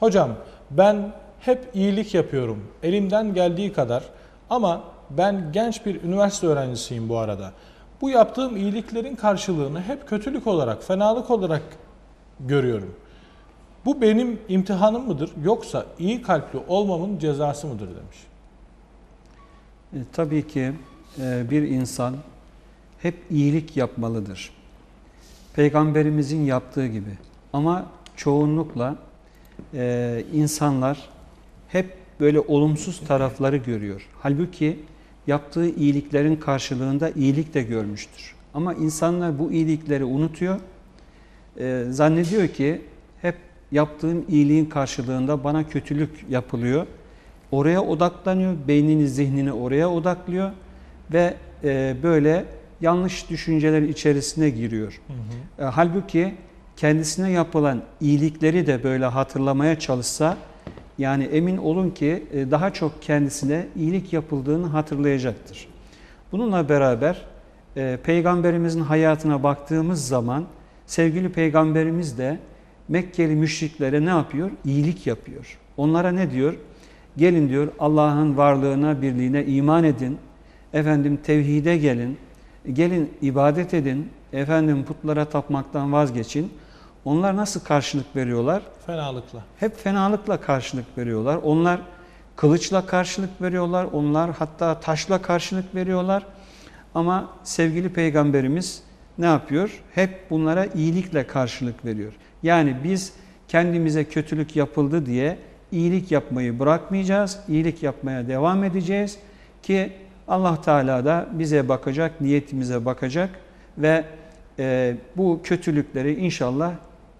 Hocam ben hep iyilik yapıyorum. Elimden geldiği kadar ama ben genç bir üniversite öğrencisiyim bu arada. Bu yaptığım iyiliklerin karşılığını hep kötülük olarak, fenalık olarak görüyorum. Bu benim imtihanım mıdır yoksa iyi kalpli olmamın cezası mıdır demiş. E, tabii ki e, bir insan hep iyilik yapmalıdır. Peygamberimizin yaptığı gibi. Ama çoğunlukla e, insanlar hep böyle olumsuz tarafları görüyor. Halbuki yaptığı iyiliklerin karşılığında iyilik de görmüştür. Ama insanlar bu iyilikleri unutuyor. E, zannediyor ki hep yaptığım iyiliğin karşılığında bana kötülük yapılıyor. Oraya odaklanıyor, beynini, zihnini oraya odaklıyor ve e, böyle yanlış düşünceler içerisine giriyor. Hı hı. E, halbuki kendisine yapılan iyilikleri de böyle hatırlamaya çalışsa, yani emin olun ki e, daha çok kendisine iyilik yapıldığını hatırlayacaktır. Bununla beraber e, Peygamberimizin hayatına baktığımız zaman sevgili Peygamberimiz de Mekkeli müşriklere ne yapıyor? İyilik yapıyor. Onlara ne diyor? Gelin diyor Allah'ın varlığına, birliğine iman edin. Efendim tevhide gelin. Gelin ibadet edin. Efendim putlara tapmaktan vazgeçin. Onlar nasıl karşılık veriyorlar? Fenalıkla. Hep fenalıkla karşılık veriyorlar. Onlar kılıçla karşılık veriyorlar. Onlar hatta taşla karşılık veriyorlar. Ama sevgili peygamberimiz ne yapıyor? Hep bunlara iyilikle karşılık veriyor. Yani biz kendimize kötülük yapıldı diye iyilik yapmayı bırakmayacağız. İyilik yapmaya devam edeceğiz ki Allah Teala da bize bakacak, niyetimize bakacak ve e, bu kötülükleri inşallah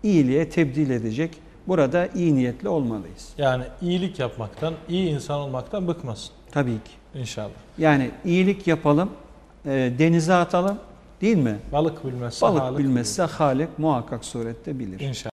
iyiliğe tebdil edecek. Burada iyi niyetli olmalıyız. Yani iyilik yapmaktan, iyi insan olmaktan bıkmasın Tabii ki. inşallah. Yani iyilik yapalım, e, denize atalım değil mi? Balık bilmezse Balık halık bilmezse Halik muhakkak surette bilir. İnşallah.